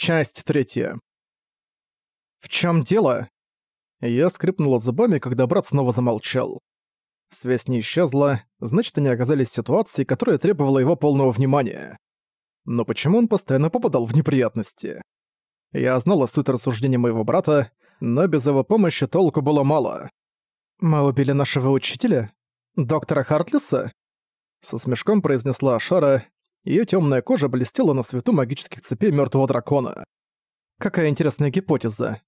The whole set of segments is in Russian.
Часть третья. «В чем дело?» Я скрипнула зубами, когда брат снова замолчал. Связь не исчезла, значит, они оказались в ситуации, которая требовала его полного внимания. Но почему он постоянно попадал в неприятности? Я знала суть рассуждений моего брата, но без его помощи толку было мало. «Мы убили нашего учителя? Доктора Хартлиса?» Со смешком произнесла Ашара, Её тёмная кожа блестела на свету магических цепей мёртвого дракона. Какая интересная гипотеза.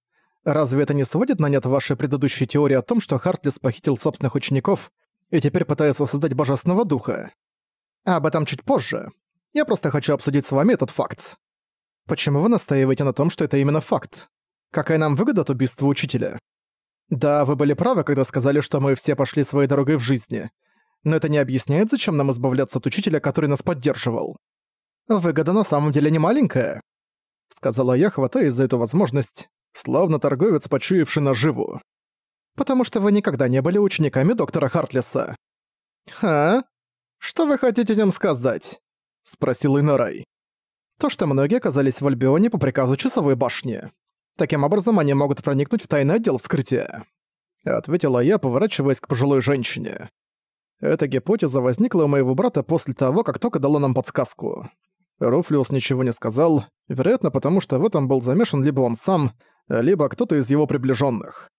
Разве это не сводит на нет вашей предыдущей теории о том, что Хартлис похитил собственных учеников и теперь пытается создать божественного духа? Об этом чуть позже. Я просто хочу обсудить с вами этот факт. Почему вы настаиваете на том, что это именно факт? Какая нам выгода от убийства учителя? Да, вы были правы, когда сказали, что мы все пошли своей дорогой в жизни но это не объясняет, зачем нам избавляться от учителя, который нас поддерживал. Выгода на самом деле не маленькая, сказала я, хватаясь за эту возможность, словно торговец, почуявший наживу. Потому что вы никогда не были учениками доктора Хартлиса. Ха? Что вы хотите этим сказать? спросил Инорай. То, что многие оказались в Альбионе по приказу часовой башни. Таким образом, они могут проникнуть в тайный отдел вскрытия. Ответила я, поворачиваясь к пожилой женщине. Эта гипотеза возникла у моего брата после того, как только дала нам подсказку. Руфлиус ничего не сказал, вероятно, потому что в этом был замешан либо он сам, либо кто-то из его приближенных.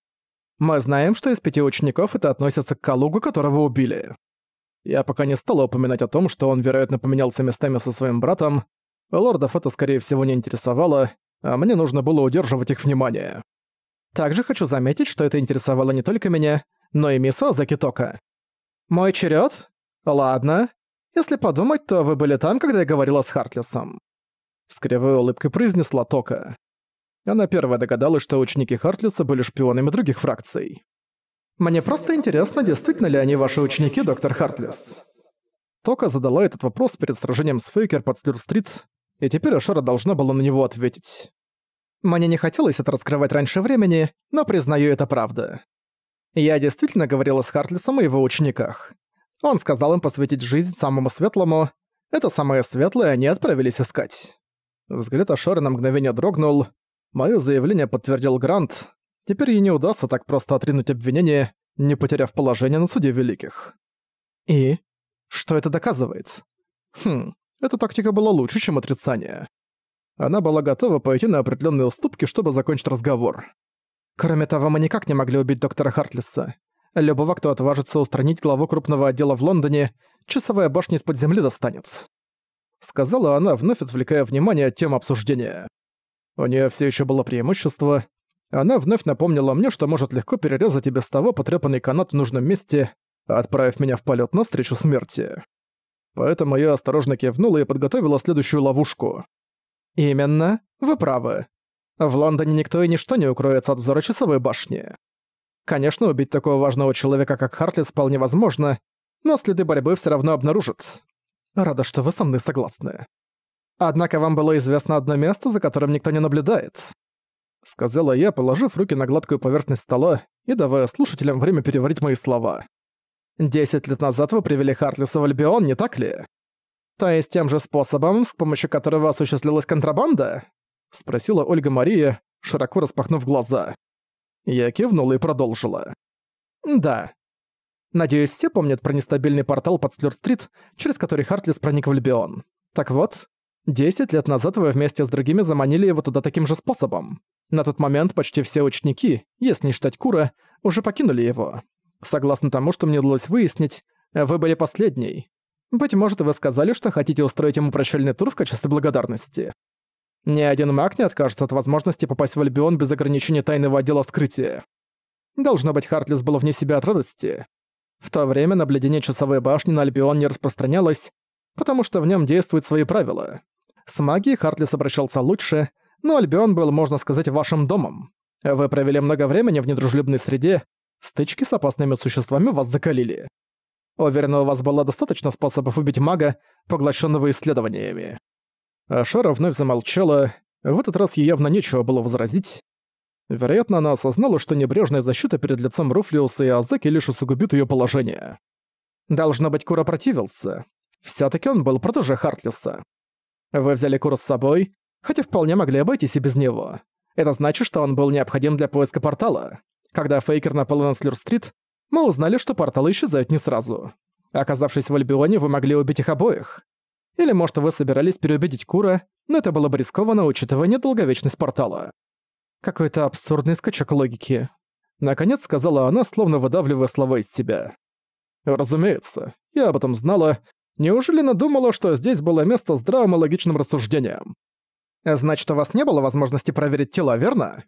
Мы знаем, что из пяти учеников это относится к Калугу, которого убили. Я пока не стала упоминать о том, что он, вероятно, поменялся местами со своим братом. Лордов это, скорее всего, не интересовало, а мне нужно было удерживать их внимание. Также хочу заметить, что это интересовало не только меня, но и мисс Азаки Тока. «Мой черед? Ладно. Если подумать, то вы были там, когда я говорила с Хартлисом». С кривой улыбкой произнесла Тока. Она первая догадалась, что ученики Хартлиса были шпионами других фракций. «Мне просто интересно, действительно ли они ваши ученики, доктор Хартлис?» Тока задала этот вопрос перед сражением с Фейкер под Слюр-стрит, и теперь Ашара должна была на него ответить. Мне не хотелось это раскрывать раньше времени, но признаю, это правда. Я действительно говорила с Хартлисом о его учениках. Он сказал им посвятить жизнь самому светлому. Это самое светлое они отправились искать. Взгляд Ашары на мгновение дрогнул. Моё заявление подтвердил Грант. Теперь ей не удастся так просто отринуть обвинение, не потеряв положение на суде великих. И? Что это доказывает? Хм, эта тактика была лучше, чем отрицание. Она была готова пойти на определенные уступки, чтобы закончить разговор. Кроме того, мы никак не могли убить доктора Хартлиса. Любого, кто отважится устранить главу крупного отдела в Лондоне, часовая башня из-под земли достанет. Сказала она, вновь отвлекая внимание от темы обсуждения. У нее все еще было преимущество. Она вновь напомнила мне, что может легко перерезать и без того потрепанный канат в нужном месте, отправив меня в полет навстречу смерти. Поэтому я осторожно кивнула и подготовила следующую ловушку. «Именно, вы правы. В Лондоне никто и ничто не укроется от взора часовой башни. Конечно, убить такого важного человека, как Хартлис, вполне возможно, но следы борьбы все равно обнаружат. Рада, что вы со мной согласны. Однако вам было известно одно место, за которым никто не наблюдает. Сказала я, положив руки на гладкую поверхность стола и давая слушателям время переварить мои слова. Десять лет назад вы привели Хартлиса в Альбион, не так ли? То есть тем же способом, с помощью которого осуществлялась контрабанда? — спросила Ольга Мария, широко распахнув глаза. Я кивнула и продолжила. «Да. Надеюсь, все помнят про нестабильный портал под Слёр-стрит, через который Хартлис проник в Альбион. Так вот, 10 лет назад вы вместе с другими заманили его туда таким же способом. На тот момент почти все ученики, если не считать Кура, уже покинули его. Согласно тому, что мне удалось выяснить, вы были последней. Быть может, вы сказали, что хотите устроить ему прощальный тур в качестве благодарности. Ни один маг не откажется от возможности попасть в Альбион без ограничения тайного отдела вскрытия. Должно быть, Хартлис был вне себя от радости. В то время наблюдение часовой башни на Альбион не распространялось, потому что в нем действуют свои правила. С магией Хартлис обращался лучше, но Альбион был, можно сказать, вашим домом. Вы провели много времени в недружелюбной среде, стычки с опасными существами вас закалили. Уверен, у вас было достаточно способов убить мага, поглощенного исследованиями. А вновь замолчала, в этот раз ей явно нечего было возразить. Вероятно, она осознала, что небрежная защита перед лицом Руфлиуса и Азаки лишь усугубит ее положение. Должно быть, Кура противился. все таки он был протеже Хартлиса. Вы взяли Кура с собой, Хотя вполне могли обойтись и без него. Это значит, что он был необходим для поиска портала. Когда Фейкер напал на Слюр-стрит, мы узнали, что порталы исчезают не сразу. Оказавшись в Альбионе, вы могли убить их обоих. Или, может, вы собирались переубедить Кура, но это было бы рискованно, учитывая недолговечность портала. Какой-то абсурдный скачок логики. Наконец сказала она, словно выдавливая слова из себя. Разумеется, я об этом знала. Неужели надумала, что здесь было место здравым и логичным рассуждениям? Значит, у вас не было возможности проверить тела, верно?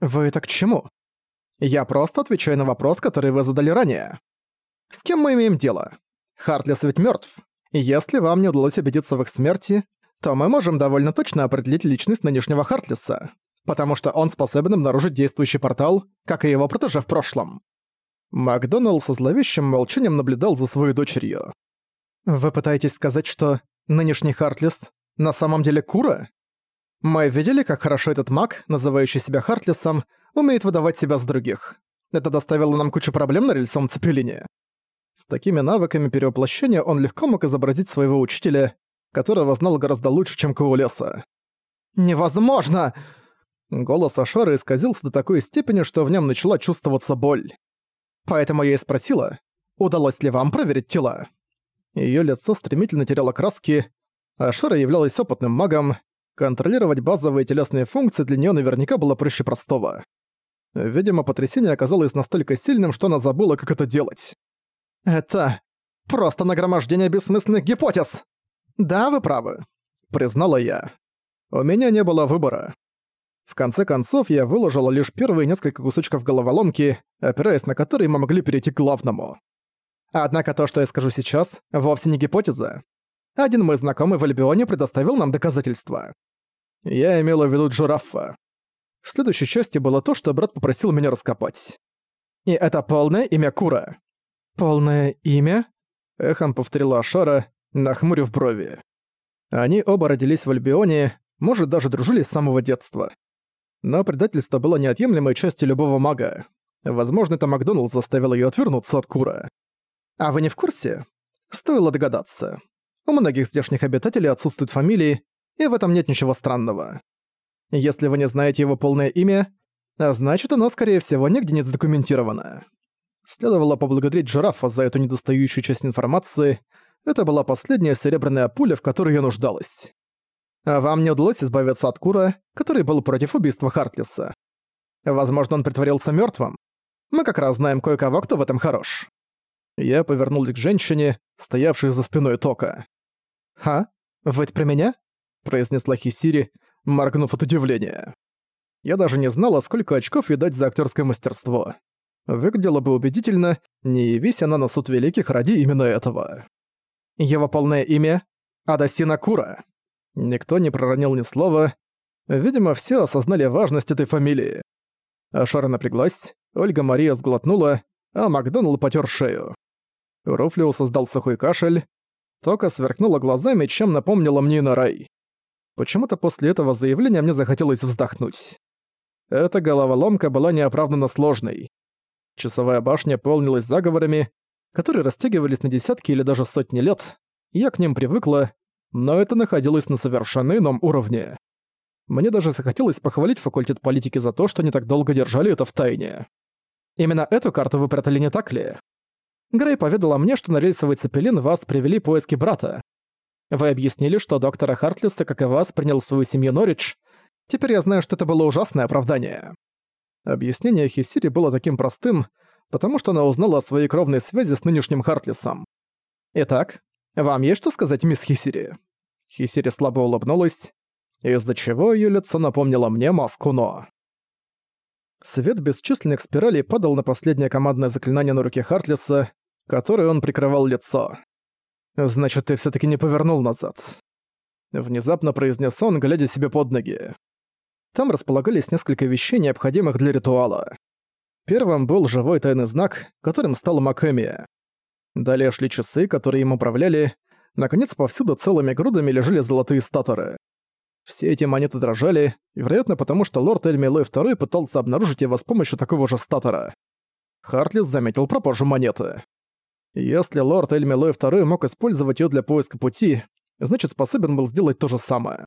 Вы это к чему? Я просто отвечаю на вопрос, который вы задали ранее. С кем мы имеем дело? Хартлес ведь мертв. Если вам не удалось убедиться в их смерти, то мы можем довольно точно определить личность нынешнего Хартлеса, потому что он способен обнаружить действующий портал, как и его протеже в прошлом. Макдоналл со зловещим молчанием наблюдал за своей дочерью. «Вы пытаетесь сказать, что нынешний Хартлес на самом деле Кура?» Мы видели, как хорошо этот маг, называющий себя Хартлесом, умеет выдавать себя с других. Это доставило нам кучу проблем на рельсовом цепелине. С такими навыками перевоплощения он легко мог изобразить своего учителя, которого знал гораздо лучше, чем Каулеса. «Невозможно!» Голос Ашара исказился до такой степени, что в нем начала чувствоваться боль. Поэтому я и спросила, удалось ли вам проверить тела. Её лицо стремительно теряло краски. Ашара являлась опытным магом, Контролировать базовые телесные функции для неё наверняка было проще простого. Видимо, потрясение оказалось настолько сильным, что она забыла, как это делать. «Это просто нагромождение бессмысленных гипотез!» «Да, вы правы», — признала я. У меня не было выбора. В конце концов, я выложила лишь первые несколько кусочков головоломки, опираясь на которые мы могли перейти к главному. Однако то, что я скажу сейчас, вовсе не гипотеза. Один мой знакомый в Альбионе предоставил нам доказательства. Я имела в виду Джураффа. В следующей части было то, что брат попросил меня раскопать. И это полное имя Кура. «Полное имя?» — эхом повторила Ашара, нахмурив брови. Они оба родились в Альбионе, может, даже дружили с самого детства. Но предательство было неотъемлемой частью любого мага. Возможно, это Макдоналд заставил ее отвернуться от Кура. А вы не в курсе? Стоило догадаться. У многих здешних обитателей отсутствуют фамилии, и в этом нет ничего странного. Если вы не знаете его полное имя, значит оно, скорее всего, нигде не задокументировано. Следовало поблагодарить жирафа за эту недостающую часть информации, это была последняя серебряная пуля, в которой я нуждалась. А вам не удалось избавиться от Кура, который был против убийства Хартлиса. Возможно, он притворился мертвым. Мы как раз знаем кое-кого, кто в этом хорош. Я повернулся к женщине, стоявшей за спиной Тока. «Ха? Вы это про меня?» произнесла Хисири, моргнув от удивления. Я даже не знала, сколько очков ей дать за актерское мастерство. Выглядело бы убедительно, не явись она на суд великих ради именно этого. Его полное имя — Адасина Кура. Никто не проронил ни слова. Видимо, все осознали важность этой фамилии. Ашара напряглась, Ольга Мария сглотнула, а Макдоналд потер шею. Руфлио создал сухой кашель. Тока сверкнула глазами, чем напомнила мне на рай. Почему-то после этого заявления мне захотелось вздохнуть. Эта головоломка была неоправданно сложной. Часовая башня полнилась заговорами, которые растягивались на десятки или даже сотни лет. Я к ним привыкла, но это находилось на совершенно ином уровне. Мне даже захотелось похвалить факультет политики за то, что они так долго держали это в тайне. Именно эту карту вы прятали, не так ли? Грей поведала мне, что на рельсовый цепелин вас привели поиски брата. Вы объяснили, что доктора Хартлиса, как и вас, принял свою семью Норридж. Теперь я знаю, что это было ужасное оправдание». Объяснение Хисири было таким простым, потому что она узнала о своей кровной связи с нынешним Хартлисом. «Итак, вам есть что сказать, мисс Хисири?» Хисири слабо улыбнулась, из-за чего её лицо напомнило мне маску Но. Свет бесчисленных спиралей падал на последнее командное заклинание на руке Хартлиса, которой он прикрывал лицо. «Значит, ты всё-таки не повернул назад», — внезапно произнес он, глядя себе под ноги. Там располагались несколько вещей, необходимых для ритуала. Первым был живой тайный знак, которым стал Макэмия. Далее шли часы, которые им управляли. Наконец, повсюду целыми грудами лежали золотые статоры. Все эти монеты дрожали, вероятно, потому что лорд Эльмилой II пытался обнаружить его с помощью такого же статора. Хартлис заметил пропажу монеты. Если лорд Эльмилой II мог использовать её для поиска пути, значит способен был сделать то же самое.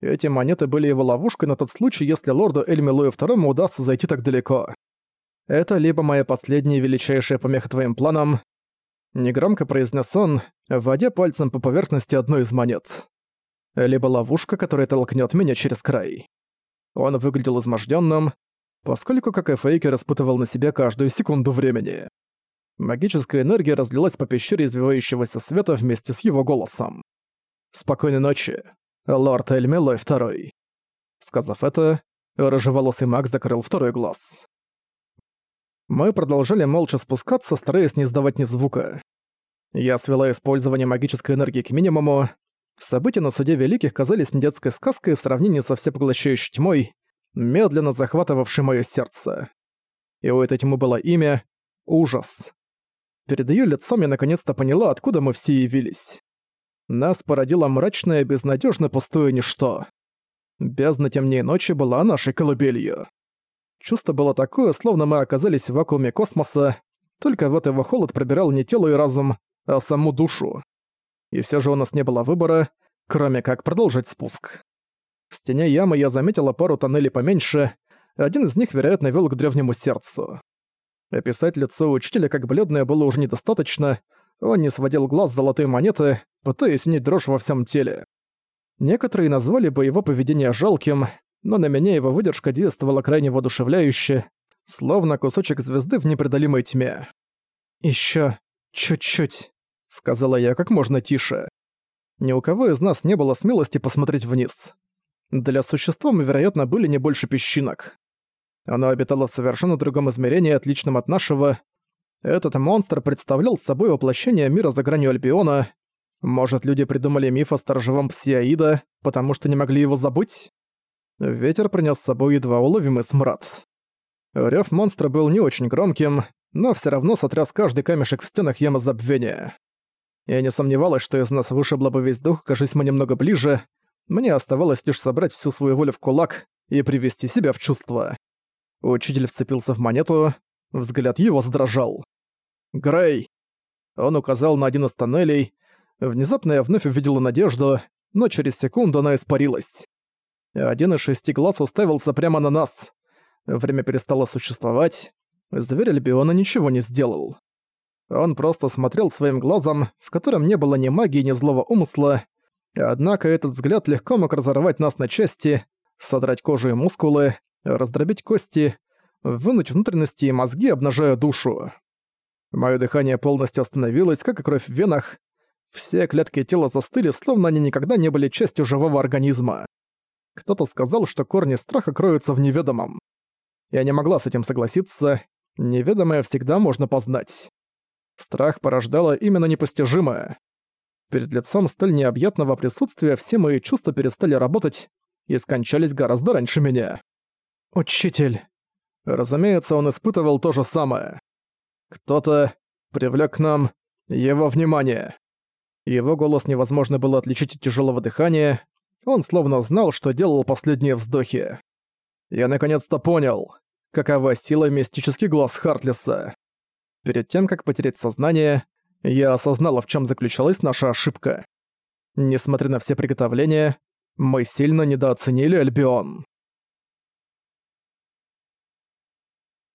Эти монеты были его ловушкой на тот случай, если лорду Эльмилою II удастся зайти так далеко. Это либо моя последняя величайшая помеха твоим планам, негромко произнес он, вводя пальцем по поверхности одной из монет. Либо ловушка, которая толкнет меня через край. Он выглядел изможденным, поскольку, как и Фейки, распутывал на себя каждую секунду времени. Магическая энергия разлилась по пещере извивающегося света вместе с его голосом. «Спокойной ночи, лорд Эльмилой второй». Сказав это, рыжеволосый маг закрыл второй глаз. Мы продолжали молча спускаться, стараясь не издавать ни звука. Я свела использование магической энергии к минимуму. События на Суде Великих казались мне детской сказкой в сравнении со всепоглощающей тьмой, медленно захватывавшей моё сердце. И у этой тьмы было имя — Ужас. Перед её лицом я наконец-то поняла, откуда мы все явились. Нас породило мрачное, безнадёжно пустое ничто. Бездна темнее ночи была нашей колыбелью. Чувство было такое, словно мы оказались в вакууме космоса, только вот его холод пробирал не тело и разум, а саму душу. И всё же у нас не было выбора, кроме как продолжить спуск. В стене ямы я заметила пару тоннелей поменьше, один из них, вероятно, вел к древнему сердцу. Описать лицо учителя как бледное было уже недостаточно, он не сводил глаз золотой монеты, пытаясь унять дрожь во всем теле. Некоторые назвали бы его поведение жалким, но на меня его выдержка действовала крайне воодушевляюще, словно кусочек звезды в непреодолимой тьме. «Ещё чуть-чуть», — сказала я как можно тише. Ни у кого из нас не было смелости посмотреть вниз. Для существа мы, вероятно, были не больше песчинок. Оно обитало в совершенно другом измерении, отличном от нашего. Этот монстр представлял собой воплощение мира за гранью Альбиона. Может, люди придумали миф о сторожевом псиаида, потому что не могли его забыть? Ветер принес с собой едва уловимый смрад. Рёв монстра был не очень громким, но все равно сотряс каждый камешек в стенах ямы забвения. Я не сомневалась, что из нас вышибло бы весь дух, кажись мы немного ближе. Мне оставалось лишь собрать всю свою волю в кулак и привести себя в чувство. Учитель вцепился в монету, взгляд его задрожал. «Грей!» Он указал на один из тоннелей. Внезапно я вновь увидела надежду, но через секунду она испарилась. Один из шести глаз уставился прямо на нас. Время перестало существовать. Зверь Альбиона ничего не сделал. Он просто смотрел своим глазом, в котором не было ни магии, ни злого умысла, однако этот взгляд легко мог разорвать нас на части, содрать кожу и мускулы, раздробить кости, вынуть внутренности и мозги, обнажая душу. Моё дыхание полностью остановилось, как и кровь в венах. Все клетки тела застыли, словно они никогда не были частью живого организма. Кто-то сказал, что корни страха кроются в неведомом. Я не могла с этим согласиться, неведомое всегда можно познать. Страх порождало именно непостижимое. Перед лицом столь необъятного присутствия все мои чувства перестали работать и скончались гораздо раньше меня. «Учитель!» Разумеется, он испытывал то же самое. Кто-то привлек к нам его внимание. Его голос невозможно было отличить от тяжелого дыхания. Он словно знал, что делал последние вздохи. Я наконец-то понял, какова сила мистический глаз Хартлиса. Перед тем, как потерять сознание, я осознала, в чем заключалась наша ошибка. Несмотря на все приготовления, мы сильно недооценили Альбион.